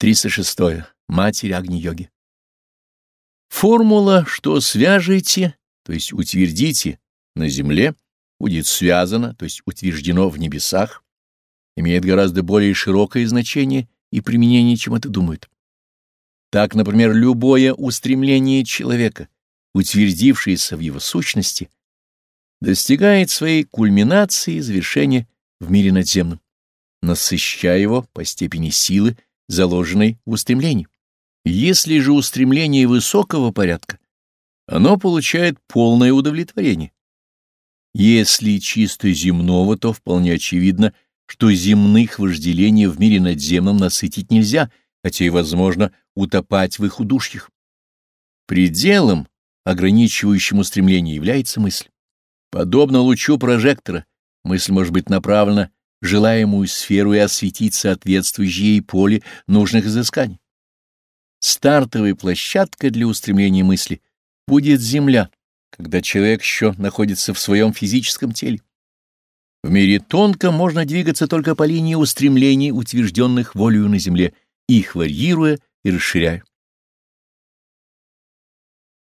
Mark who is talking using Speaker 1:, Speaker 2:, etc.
Speaker 1: 306. Матерь Агни-йоги. Формула, что свяжете, то есть утвердите на земле, будет связано, то есть утверждено в небесах, имеет гораздо более широкое значение и применение, чем это думают. Так, например, любое устремление человека, утвердившееся в его сущности, достигает своей кульминации и завершения в мире надземном, насыщая его по степени силы, заложенной в устремлении. Если же устремление высокого порядка, оно получает полное удовлетворение. Если чисто земного, то вполне очевидно, что земных вожделений в мире надземном насытить нельзя, хотя и возможно утопать в их удушьях. Пределом, ограничивающим устремление, является мысль. Подобно лучу прожектора, мысль может быть направлена желаемую сферу и осветить соответствующее ей поле нужных изысканий. Стартовой площадкой для устремления мысли будет Земля, когда человек еще находится в своем физическом теле. В мире тонко можно двигаться только по линии устремлений, утвержденных волею на Земле, их варьируя и расширяя.